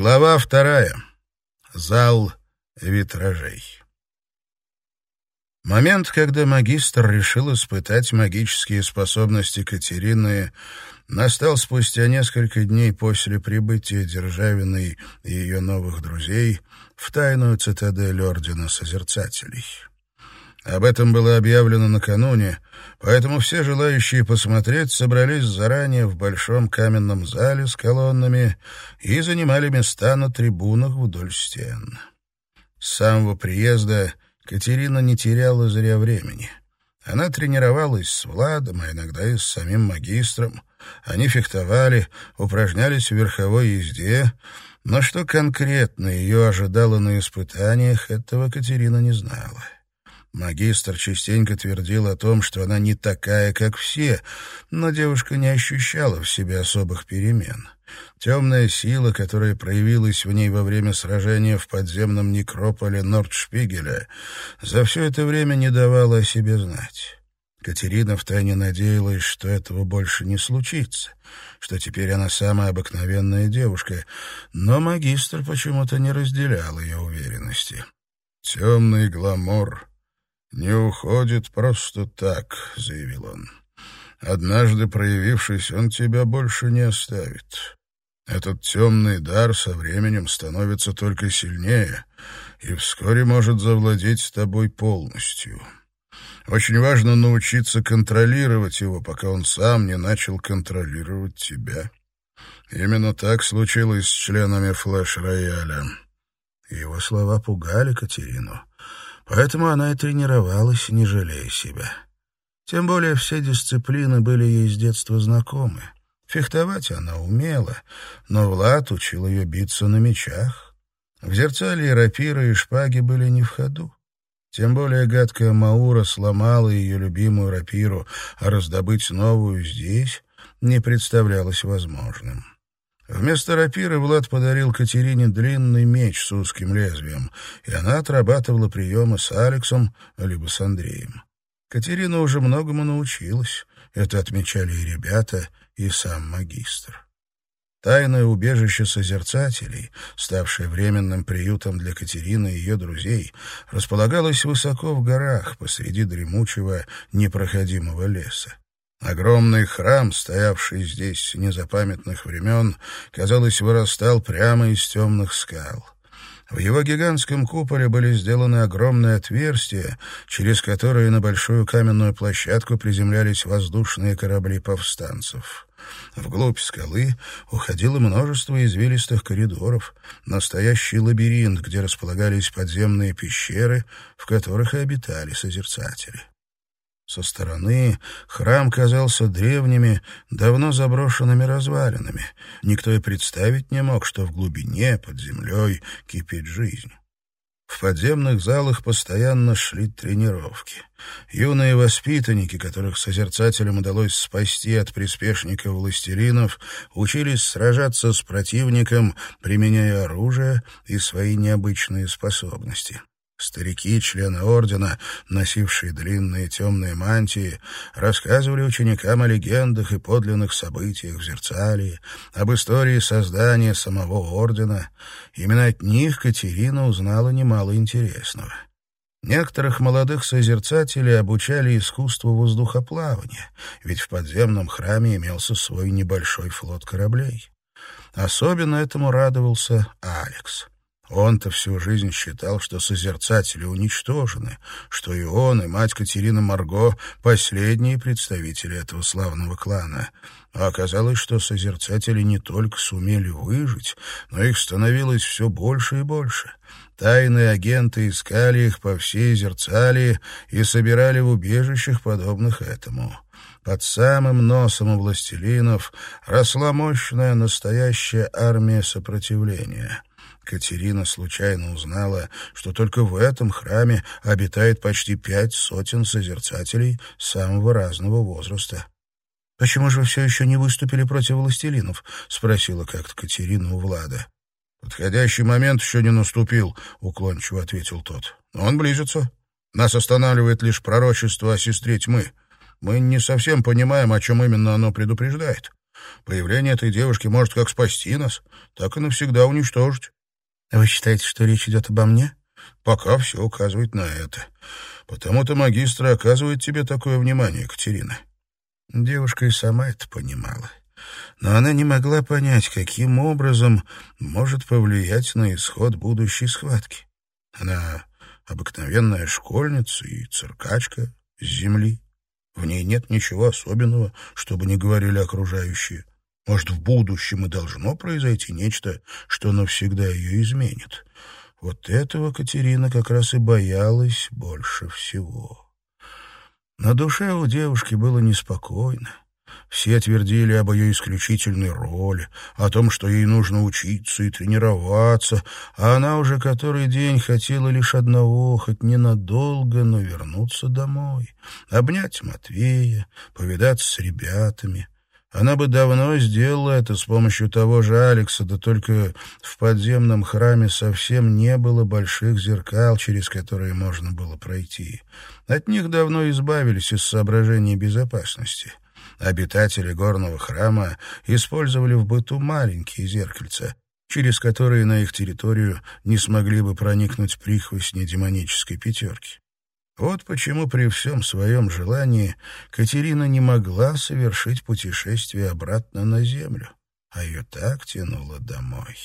Глава вторая. Зал витражей. Момент, когда магистр решил испытать магические способности Катерины, настал спустя несколько дней после прибытия Державиной и ее новых друзей в тайную цитадель Ордена Созерцателей. Об этом было объявлено накануне, поэтому все желающие посмотреть собрались заранее в большом каменном зале с колоннами и занимали места на трибунах вдоль стен. С самого приезда Катерина не теряла зря времени. Она тренировалась с Владом, а иногда и с самим магистром. Они фехтовали, упражнялись в верховой езде, но что конкретно ее ожидало на испытаниях, этого Катерина не знала. Магистр частенько твердил о том, что она не такая, как все, но девушка не ощущала в себе особых перемен. Темная сила, которая проявилась в ней во время сражения в подземном некрополе Нордшпигеля, за все это время не давала о себе знать. Катерина втайне надеялась, что этого больше не случится, что теперь она самая обыкновенная девушка, но магистр почему-то не разделял ее уверенности. «Темный гламор «Не уходит просто так», — заявил он. «Однажды проявившись, он тебя больше не оставит. Этот темный дар со временем становится только сильнее и вскоре может завладеть тобой полностью. Очень важно научиться контролировать его, пока он сам не начал контролировать тебя. Именно так случилось с членами флеш-рояля». Его слова пугали Катерину. Поэтому она и тренировалась, не жалея себя. Тем более все дисциплины были ей с детства знакомы. Фехтовать она умела, но Влад учил ее биться на мечах. В зерцале и рапиры и шпаги были не в ходу. Тем более гадкая Маура сломала ее любимую рапиру, а раздобыть новую здесь не представлялось возможным. Вместо рапиры Влад подарил Катерине длинный меч с узким лезвием, и она отрабатывала приемы с Алексом либо с Андреем. Катерина уже многому научилась. Это отмечали и ребята, и сам магистр. Тайное убежище созерцателей, ставшее временным приютом для Катерины и ее друзей, располагалось высоко в горах посреди дремучего непроходимого леса. Огромный храм, стоявший здесь незапамятных времен, казалось, вырастал прямо из темных скал. В его гигантском куполе были сделаны огромные отверстия, через которые на большую каменную площадку приземлялись воздушные корабли повстанцев. Вглубь скалы уходило множество извилистых коридоров, настоящий лабиринт, где располагались подземные пещеры, в которых и обитали созерцатели. Со стороны храм казался древними, давно заброшенными развалинами. Никто и представить не мог, что в глубине, под землей, кипит жизнь. В подземных залах постоянно шли тренировки. Юные воспитанники, которых созерцателям удалось спасти от приспешников властелинов, учились сражаться с противником, применяя оружие и свои необычные способности. Старики, члены ордена, носившие длинные темные мантии, рассказывали ученикам о легендах и подлинных событиях в Зерцалии, об истории создания самого ордена. Именно от них Катерина узнала немало интересного. Некоторых молодых созерцателей обучали искусству воздухоплавания, ведь в подземном храме имелся свой небольшой флот кораблей. Особенно этому радовался Алекс. Он-то всю жизнь считал, что созерцатели уничтожены, что и он, и мать Катерина Марго — последние представители этого славного клана. А оказалось, что созерцатели не только сумели выжить, но их становилось все больше и больше. Тайные агенты искали их по всей Зерцалии и собирали в убежищах, подобных этому. Под самым носом у властелинов росла мощная настоящая армия сопротивления — Катерина случайно узнала, что только в этом храме обитает почти пять сотен созерцателей самого разного возраста. «Почему же вы все еще не выступили против властелинов?» — спросила как-то Катерина у Влада. «Подходящий момент еще не наступил», — уклончиво ответил тот. «Но он близится. Нас останавливает лишь пророчество о сестре тьмы. Мы не совсем понимаем, о чем именно оно предупреждает. Появление этой девушки может как спасти нас, так и навсегда уничтожить. Вы считаете, что речь идет обо мне? Пока все указывает на это. Потому-то магистр оказывает тебе такое внимание, Катерина. Девушка и сама это понимала. Но она не могла понять, каким образом может повлиять на исход будущей схватки. Она обыкновенная школьница и циркачка с земли. В ней нет ничего особенного, чтобы не говорили окружающие. Может, в будущем и должно произойти нечто, что навсегда ее изменит. Вот этого Катерина как раз и боялась больше всего. На душе у девушки было неспокойно. Все твердили об ее исключительной роли, о том, что ей нужно учиться и тренироваться, а она уже который день хотела лишь одного, хоть ненадолго, но вернуться домой, обнять Матвея, повидаться с ребятами. Она бы давно сделала это с помощью того же Алекса, да только в подземном храме совсем не было больших зеркал, через которые можно было пройти. От них давно избавились из соображений безопасности. Обитатели горного храма использовали в быту маленькие зеркальца, через которые на их территорию не смогли бы проникнуть прихвостни демонической пятерки. Вот почему при всем своем желании Катерина не могла совершить путешествие обратно на землю, а ее так тянуло домой.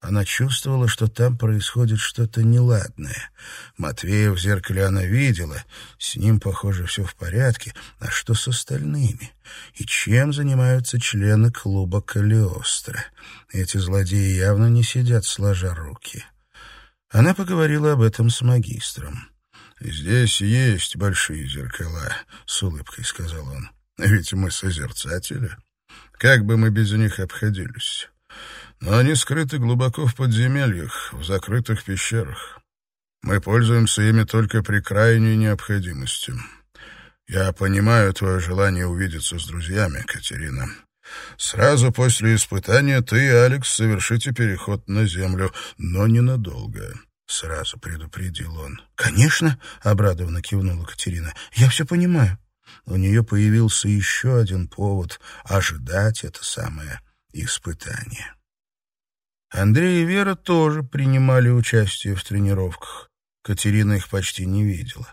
Она чувствовала, что там происходит что-то неладное. Матвея в зеркале она видела, с ним, похоже, все в порядке. А что с остальными? И чем занимаются члены клуба Калиостро? Эти злодеи явно не сидят сложа руки. Она поговорила об этом с магистром. «Здесь есть большие зеркала», — с улыбкой сказал он. «Ведь мы созерцатели. Как бы мы без них обходились?» но они скрыты глубоко в подземельях, в закрытых пещерах. Мы пользуемся ими только при крайней необходимости. Я понимаю твое желание увидеться с друзьями, Катерина. Сразу после испытания ты и Алекс совершите переход на землю, но ненадолго. Сразу предупредил он. «Конечно», — обрадованно кивнула Катерина, — «я все понимаю». У нее появился еще один повод ожидать это самое испытание. Андрей и Вера тоже принимали участие в тренировках. Катерина их почти не видела.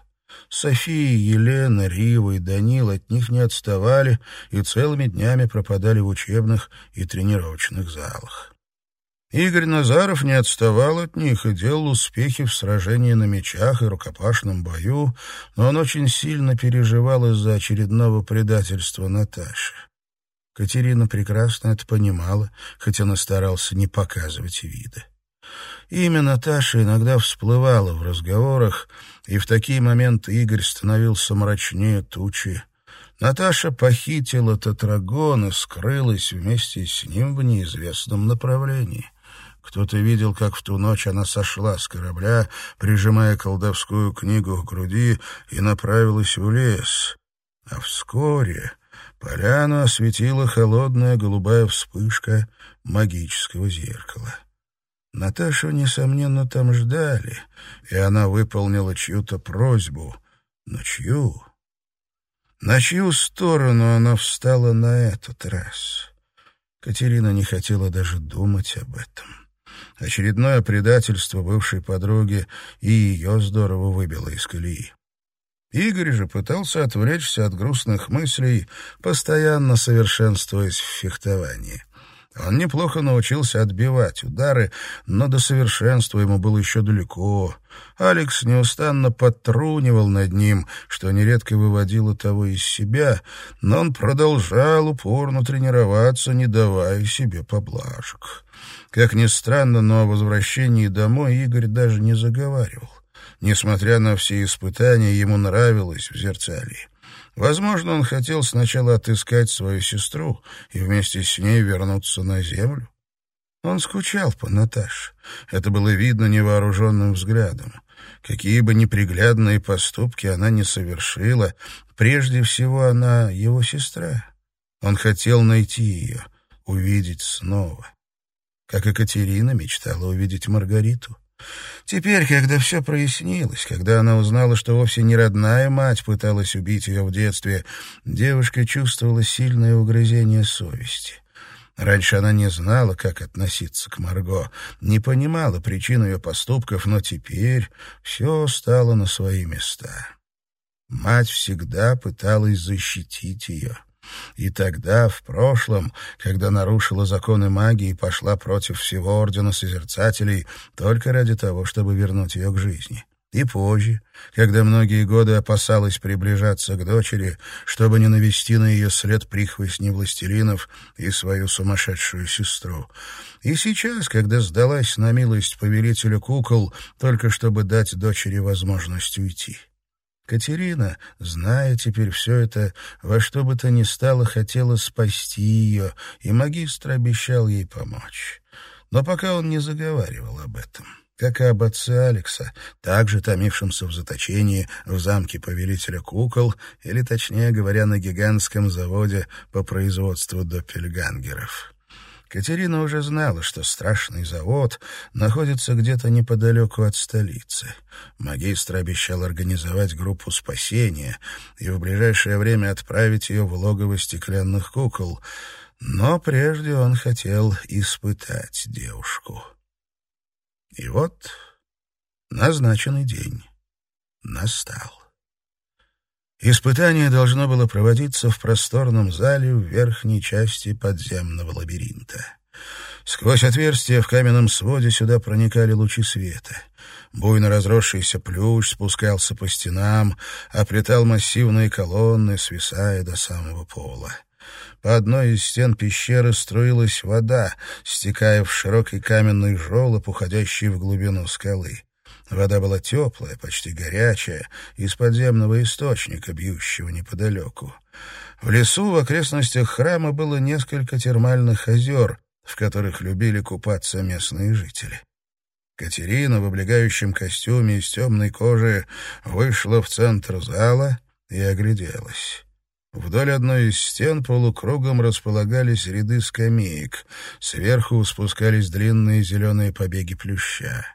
София, Елена, Рива и Данил от них не отставали и целыми днями пропадали в учебных и тренировочных залах. Игорь Назаров не отставал от них и делал успехи в сражении на мечах и рукопашном бою, но он очень сильно переживал из-за очередного предательства Наташи. Катерина прекрасно это понимала, хотя он старался не показывать вида. Имя Наташи иногда всплывало в разговорах, и в такие моменты Игорь становился мрачнее тучи. Наташа похитила Татрагон и скрылась вместе с ним в неизвестном направлении. Кто-то видел, как в ту ночь она сошла с корабля, прижимая колдовскую книгу к груди, и направилась в лес. А вскоре Поляну осветила холодная голубая вспышка магического зеркала. Наташу, несомненно, там ждали, и она выполнила чью-то просьбу. Но чью? На чью сторону она встала на этот раз? Катерина не хотела даже думать об этом. Очередное предательство бывшей подруги и ее здорово выбило из колеи. Игорь же пытался отвлечься от грустных мыслей, постоянно совершенствуясь в фехтовании. Он неплохо научился отбивать удары, но до совершенства ему было еще далеко. Алекс неустанно подтрунивал над ним, что нередко выводило того из себя, но он продолжал упорно тренироваться, не давая себе поблажек. Как ни странно, но о возвращении домой Игорь даже не заговаривал. Несмотря на все испытания, ему нравилось в зерцалии. Возможно, он хотел сначала отыскать свою сестру и вместе с ней вернуться на землю. Он скучал по Наташе. Это было видно невооруженным взглядом. Какие бы неприглядные поступки она не совершила, прежде всего она его сестра. Он хотел найти ее, увидеть снова. Как Екатерина мечтала увидеть Маргариту. Теперь, когда все прояснилось, когда она узнала, что вовсе не родная мать пыталась убить ее в детстве, девушка чувствовала сильное угрызение совести. Раньше она не знала, как относиться к Марго, не понимала причин ее поступков, но теперь все стало на свои места. Мать всегда пыталась защитить ее. И тогда, в прошлом, когда нарушила законы магии и пошла против всего Ордена Созерцателей только ради того, чтобы вернуть ее к жизни. И позже, когда многие годы опасалась приближаться к дочери, чтобы не навести на ее след прихвостни властелинов и свою сумасшедшую сестру. И сейчас, когда сдалась на милость повелителю кукол, только чтобы дать дочери возможность уйти. Катерина, зная теперь все это, во что бы то ни стало, хотела спасти ее, и магистр обещал ей помочь. Но пока он не заговаривал об этом как и об отце Алекса, также томившемся в заточении в замке повелителя кукол, или, точнее говоря, на гигантском заводе по производству доппельгангеров. Катерина уже знала, что страшный завод находится где-то неподалеку от столицы. Магистр обещал организовать группу спасения и в ближайшее время отправить ее в логово стеклянных кукол, но прежде он хотел испытать девушку. И вот назначенный день настал. Испытание должно было проводиться в просторном зале в верхней части подземного лабиринта. Сквозь отверстия в каменном своде сюда проникали лучи света. Буйно разросшийся плющ спускался по стенам, оплетал массивные колонны, свисая до самого пола. По одной из стен пещеры струилась вода, стекая в широкий каменный желоб, уходящий в глубину скалы. Вода была теплая, почти горячая, из подземного источника, бьющего неподалеку. В лесу в окрестностях храма было несколько термальных озер, в которых любили купаться местные жители. Катерина в облегающем костюме из темной кожи вышла в центр зала и огляделась. Вдоль одной из стен полукругом располагались ряды скамеек. Сверху спускались длинные зеленые побеги плюща.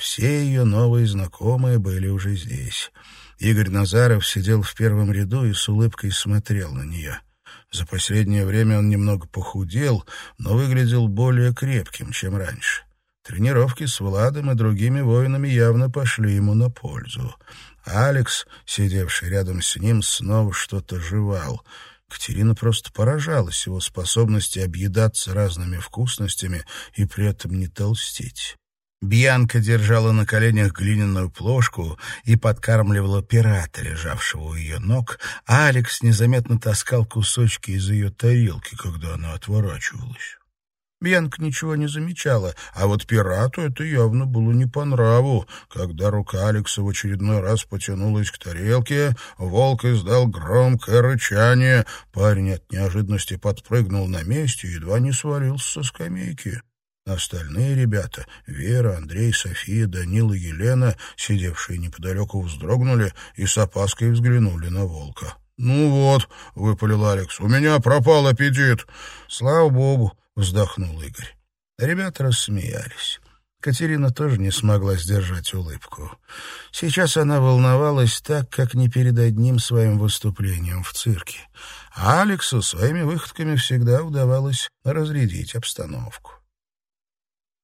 Все ее новые знакомые были уже здесь. Игорь Назаров сидел в первом ряду и с улыбкой смотрел на нее. За последнее время он немного похудел, но выглядел более крепким, чем раньше. Тренировки с Владом и другими воинами явно пошли ему на пользу. Алекс, сидевший рядом с ним, снова что-то жевал. Катерина просто поражалась его способности объедаться разными вкусностями и при этом не толстеть. Бьянка держала на коленях глиняную плошку и подкармливала пирата, лежавшего у ее ног, а Алекс незаметно таскал кусочки из ее тарелки, когда она отворачивалась. Бьянка ничего не замечала, а вот пирату это явно было не по нраву. Когда рука Алекса в очередной раз потянулась к тарелке, волк издал громкое рычание. Парень от неожиданности подпрыгнул на месте и едва не свалился со скамейки. Остальные ребята, Вера, Андрей, София, Данила, Елена, сидевшие неподалеку, вздрогнули и с опаской взглянули на волка. «Ну вот», — выпалил Алекс, — «у меня пропал аппетит». «Слава богу», — вздохнул Игорь. Ребята рассмеялись. Катерина тоже не смогла сдержать улыбку. Сейчас она волновалась так, как не перед одним своим выступлением в цирке. А Алексу своими выходками всегда удавалось разрядить обстановку.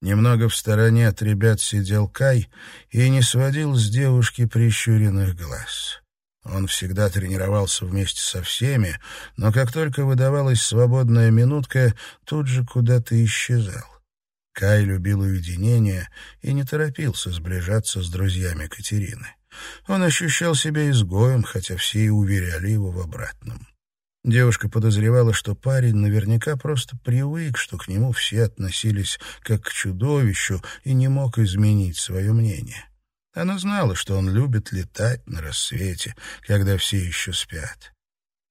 Немного в стороне от ребят сидел Кай и не сводил с девушки прищуренных глаз. Он всегда тренировался вместе со всеми, но как только выдавалась свободная минутка, тут же куда-то исчезал. Кай любил уединение и не торопился сближаться с друзьями Катерины. Он ощущал себя изгоем, хотя все и уверяли его в обратном. Девушка подозревала, что парень наверняка просто привык, что к нему все относились как к чудовищу и не мог изменить свое мнение. Она знала, что он любит летать на рассвете, когда все еще спят.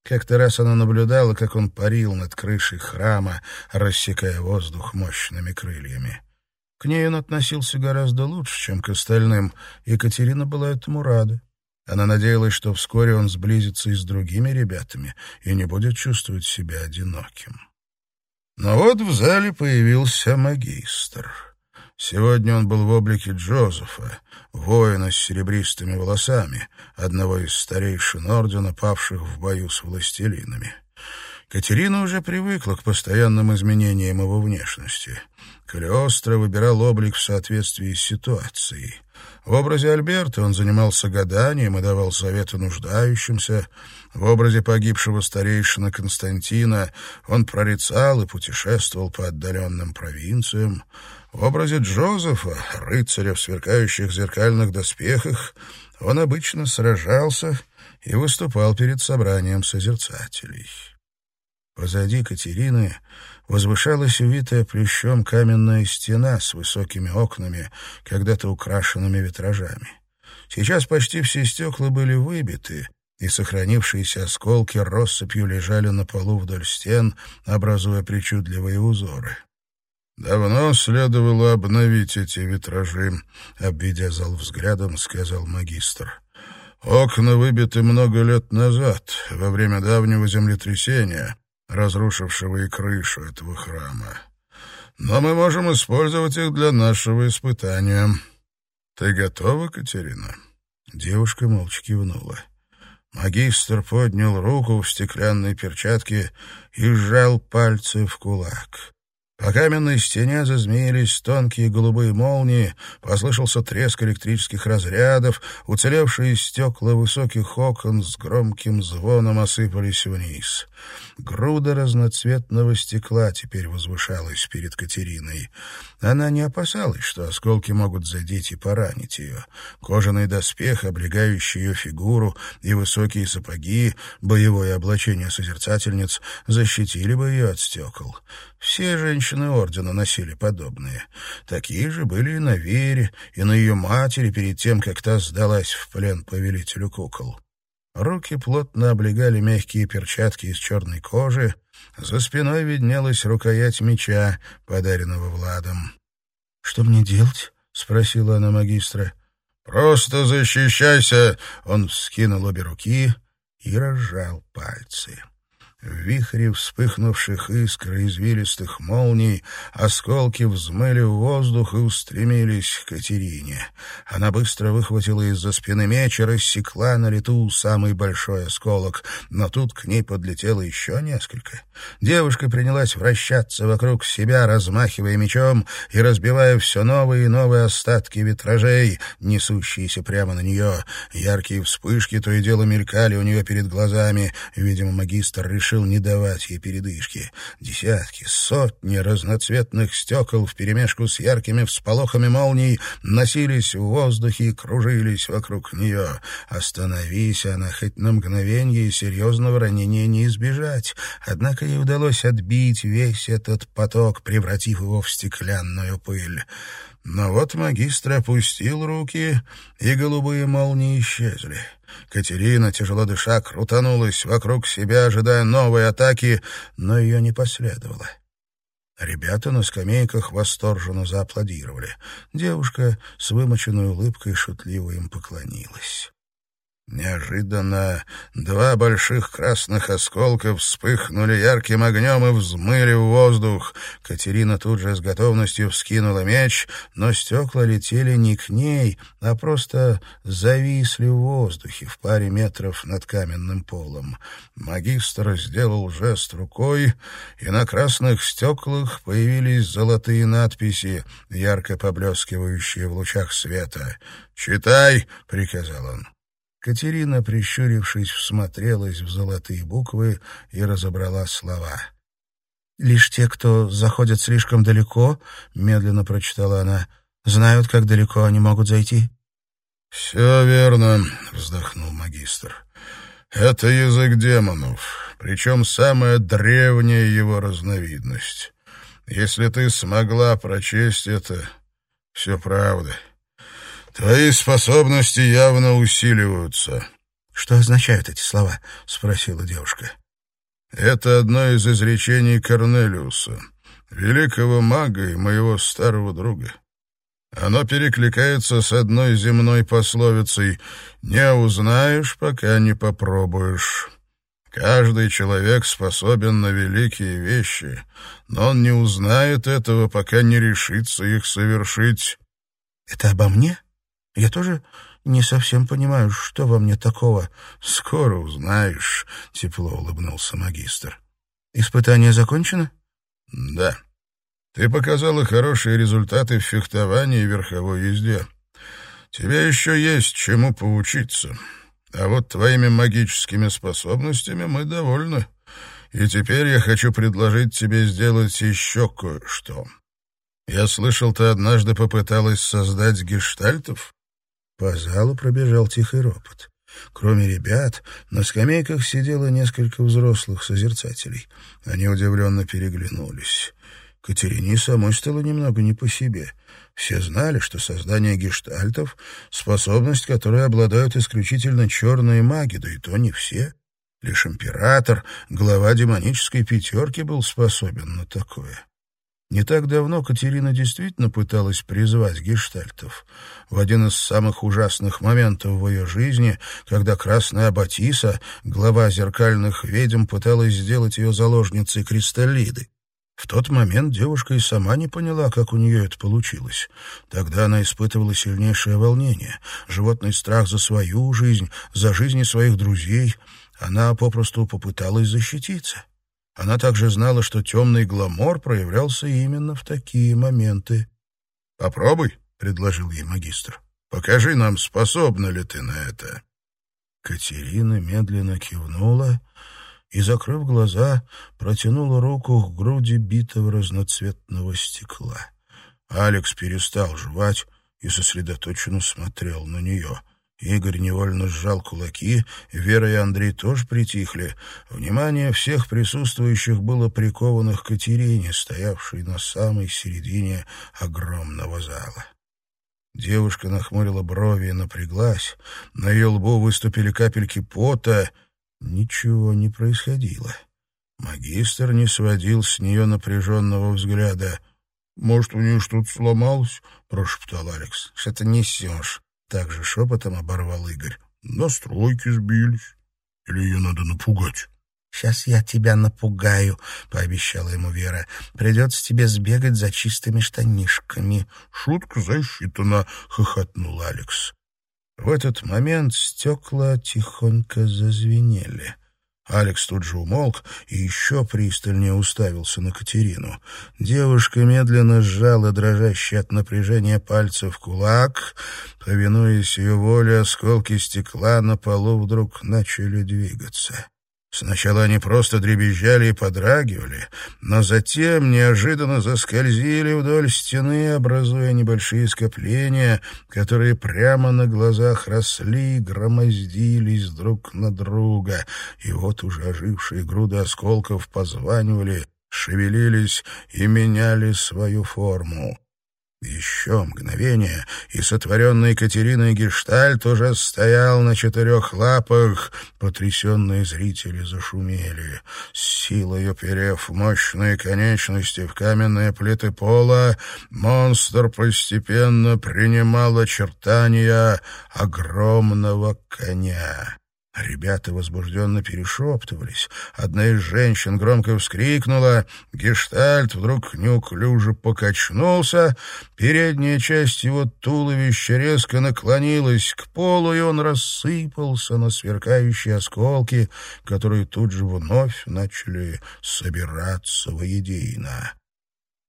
Как-то раз она наблюдала, как он парил над крышей храма, рассекая воздух мощными крыльями. К ней он относился гораздо лучше, чем к остальным, и Екатерина была этому рада. Она надеялась, что вскоре он сблизится и с другими ребятами и не будет чувствовать себя одиноким. Но вот в зале появился магистр. Сегодня он был в облике Джозефа, воина с серебристыми волосами, одного из старейшин ордена, павших в бою с властелинами. Катерина уже привыкла к постоянным изменениям его внешности. Калиостро выбирал облик в соответствии с ситуацией. В образе Альберта он занимался гаданием и давал советы нуждающимся. В образе погибшего старейшина Константина он прорицал и путешествовал по отдаленным провинциям. В образе Джозефа, рыцаря в сверкающих зеркальных доспехах, он обычно сражался и выступал перед собранием созерцателей. Позади Катерины возвышалась увитая плющом каменная стена с высокими окнами, когда-то украшенными витражами. Сейчас почти все стекла были выбиты, и сохранившиеся осколки россыпью лежали на полу вдоль стен, образуя причудливые узоры. «Давно следовало обновить эти витражи», — обведя зал взглядом, сказал магистр. «Окна выбиты много лет назад, во время давнего землетрясения, разрушившего и крышу этого храма. Но мы можем использовать их для нашего испытания. Ты готова, Катерина?» Девушка молча кивнула. Магистр поднял руку в стеклянной перчатке и сжал пальцы в кулак. По каменной стене зазмеились тонкие голубые молнии, послышался треск электрических разрядов, уцелевшие стекла высоких окон с громким звоном осыпались вниз. Груда разноцветного стекла теперь возвышалась перед Катериной. Она не опасалась, что осколки могут задеть и поранить ее. Кожаный доспех, облегающий ее фигуру, и высокие сапоги, боевое облачение созерцательниц защитили бы ее от стекол. Все женщины ордена носили подобные. Такие же были и на Вере, и на ее матери перед тем, как та сдалась в плен повелителю кукол. Руки плотно облегали мягкие перчатки из черной кожи, за спиной виднелась рукоять меча, подаренного Владом. — Что мне делать? — спросила она магистра. — Просто защищайся! — он скинул обе руки и разжал пальцы. В вихре вспыхнувших искр и извилистых молний осколки взмыли в воздух и устремились к Катерине. Она быстро выхватила из-за спины меч и рассекла на лету самый большой осколок, но тут к ней подлетело еще несколько. Девушка принялась вращаться вокруг себя, размахивая мечом и разбивая все новые и новые остатки витражей, несущиеся прямо на нее. Яркие вспышки то и дело мелькали у нее перед глазами. Видимо, магистр решил решил не давать ей передышки. Десятки, сотни разноцветных стекол вперемешку с яркими всполохами молний носились в воздухе и кружились вокруг нее. Остановись она хоть на мгновенье, и серьезного ранения не избежать. Однако ей удалось отбить весь этот поток, превратив его в стеклянную пыль. Но вот магистр опустил руки, и голубые молнии исчезли. Катерина, тяжело дыша, крутанулась вокруг себя, ожидая новой атаки, но ее не последовало. Ребята на скамейках восторженно зааплодировали. Девушка с вымоченной улыбкой шутливо им поклонилась. Неожиданно два больших красных осколка вспыхнули ярким огнем и взмыли в воздух. Катерина тут же с готовностью вскинула меч, но стекла летели не к ней, а просто зависли в воздухе в паре метров над каменным полом. Магистр сделал жест рукой, и на красных стеклах появились золотые надписи, ярко поблескивающие в лучах света. «Читай!» — приказал он. Катерина, прищурившись, всмотрелась в золотые буквы и разобрала слова. «Лишь те, кто заходят слишком далеко, — медленно прочитала она, — знают, как далеко они могут зайти». «Все верно», — вздохнул магистр. «Это язык демонов, причем самая древняя его разновидность. Если ты смогла прочесть это, все правда». Твои способности явно усиливаются. Что означают эти слова? спросила девушка. Это одно из изречений Корнелиуса, великого мага и моего старого друга. Оно перекликается с одной земной пословицей «Не узнаешь, пока не попробуешь». Каждый человек способен на великие вещи, но он не узнает этого, пока не решится их совершить. — Это обо мне? Я тоже не совсем понимаю, что во мне такого. — Скоро узнаешь, — тепло улыбнулся магистр. — Испытание закончено? — Да. Ты показала хорошие результаты в фехтовании и верховой езде. Тебе еще есть чему поучиться. А вот твоими магическими способностями мы довольны. И теперь я хочу предложить тебе сделать еще кое-что. Я слышал, ты однажды попыталась создать гештальтов?» По залу пробежал тихий ропот. Кроме ребят, на скамейках сидело несколько взрослых созерцателей. Они удивленно переглянулись. Катерине самой стало немного не по себе — все знали, что создание гештальтов — способность, которой обладают исключительно черные маги, да и то не все. Лишь император, глава демонической пятерки, был способен на такое. Не так давно Катерина действительно пыталась призвать гештальтов. В один из самых ужасных моментов в ее жизни, когда Красная Батиса, глава зеркальных ведьм, пыталась сделать ее заложницей Кристаллиды. В тот момент девушка и сама не поняла, как у нее это получилось. Тогда она испытывала сильнейшее волнение, животный страх за свою жизнь, за жизни своих друзей. Она попросту попыталась защититься. Она также знала, что темный гламор проявлялся именно в такие моменты. «Попробуй», — предложил ей магистр. «Покажи нам, способна ли ты на это». Катерина медленно кивнула и, закрыв глаза, протянула руку к груди битого разноцветного стекла. Алекс перестал жевать и сосредоточенно смотрел на нее. Игорь невольно сжал кулаки, Вера и Андрей тоже притихли. Внимание всех присутствующих было приковано к Катерине, стоявшей на самой середине огромного зала. Девушка нахмурила брови и напряглась. На ее лбу выступили капельки пота — Ничего не происходило. Магистр не сводил с нее напряженного взгляда. «Может, у нее что-то сломалось?» — прошептал Алекс. «Что ты несешь?» — также шепотом оборвал Игорь. «Настройки сбились. Или ее надо напугать?» «Сейчас я тебя напугаю», — пообещала ему Вера. «Придется тебе сбегать за чистыми штанишками». «Шутка засчитана», — хохотнул Алекс. В этот момент стекла тихонько зазвенели. Алекс тут же умолк и еще пристальнее уставился на Катерину. Девушка медленно сжала дрожащий от напряжения пальцев кулак. Повинуясь ее воле, осколки стекла на полу вдруг начали двигаться. Сначала они просто дребезжали и подрагивали, но затем неожиданно заскользили вдоль стены, образуя небольшие скопления, которые прямо на глазах росли и громоздились друг на друга. И вот уже ожившие груды осколков позванивали, шевелились и меняли свою форму. Еще мгновение, и сотворенный Екатериной гештальт уже стоял на четырех лапах. Потрясенные зрители зашумели. С силой оперев мощные конечности в каменные плиты пола, монстр постепенно принимал очертания огромного коня. Ребята возбужденно перешептывались. Одна из женщин громко вскрикнула. Гештальт вдруг неуклюже покачнулся. Передняя часть его туловища резко наклонилась к полу, и он рассыпался на сверкающие осколки, которые тут же вновь начали собираться воедино.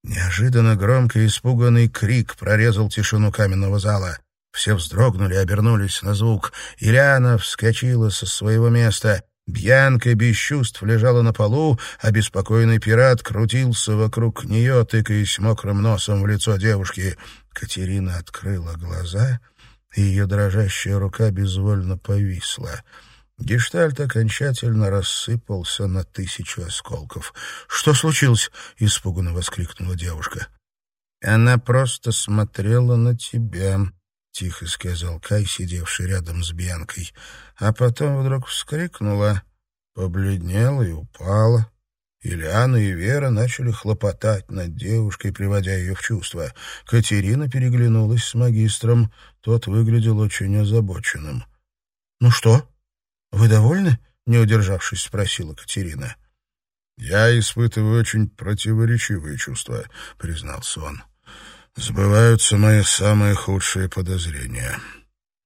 Неожиданно громко испуганный крик прорезал тишину каменного зала. Все вздрогнули, обернулись на звук. Ильяна вскочила со своего места. Бьянка без чувств лежала на полу, а беспокойный пират крутился вокруг нее, тыкаясь мокрым носом в лицо девушки. Катерина открыла глаза, и ее дрожащая рука безвольно повисла. Гештальт окончательно рассыпался на тысячу осколков. «Что случилось?» — испуганно воскликнула девушка. «Она просто смотрела на тебя», — тихо сказал Кай, сидевший рядом с Бьянкой. А потом вдруг вскрикнула, побледнела и упала. Ильяна и Вера начали хлопотать над девушкой, приводя ее в чувство. Катерина переглянулась с магистром. Тот выглядел очень озабоченным. — Ну что, вы довольны? — не удержавшись, спросила Катерина. «Я испытываю очень противоречивые чувства», — признался он. «Сбываются мои самые худшие подозрения.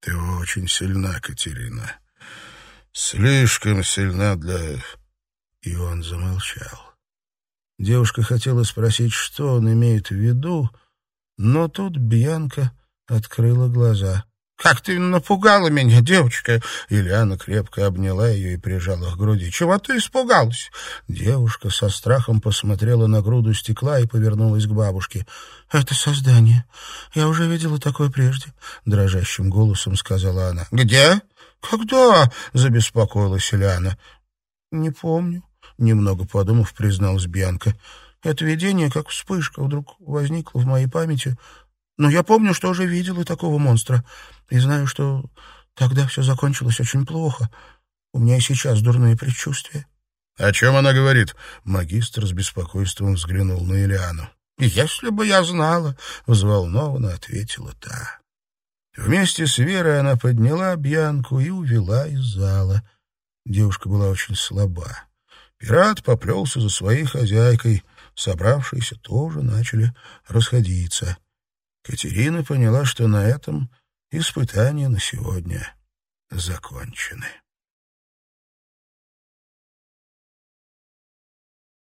Ты очень сильна, Катерина. Слишком сильна для...» И он замолчал. Девушка хотела спросить, что он имеет в виду, но тут Бьянка открыла глаза. «Как ты напугала меня, девочка!» Ильяна крепко обняла ее и прижала к груди. «Чего ты испугалась?» Девушка со страхом посмотрела на груду стекла и повернулась к бабушке. «Это создание. Я уже видела такое прежде», — дрожащим голосом сказала она. «Где? Когда?» — забеспокоилась Ильяна. «Не помню», — немного подумав, призналась Бьянка. «Это видение, как вспышка, вдруг возникло в моей памяти, но я помню, что уже видела такого монстра, и знаю, что тогда все закончилось очень плохо. У меня и сейчас дурные предчувствия. — О чем она говорит? Магистр с беспокойством взглянул на Ильяну. — Если бы я знала, — взволнованно ответила та. Вместе с Верой она подняла Бьянку и увела из зала. Девушка была очень слаба. Пират поплелся за своей хозяйкой. Собравшиеся тоже начали расходиться. Катерина поняла, что на этом испытания на сегодня закончены.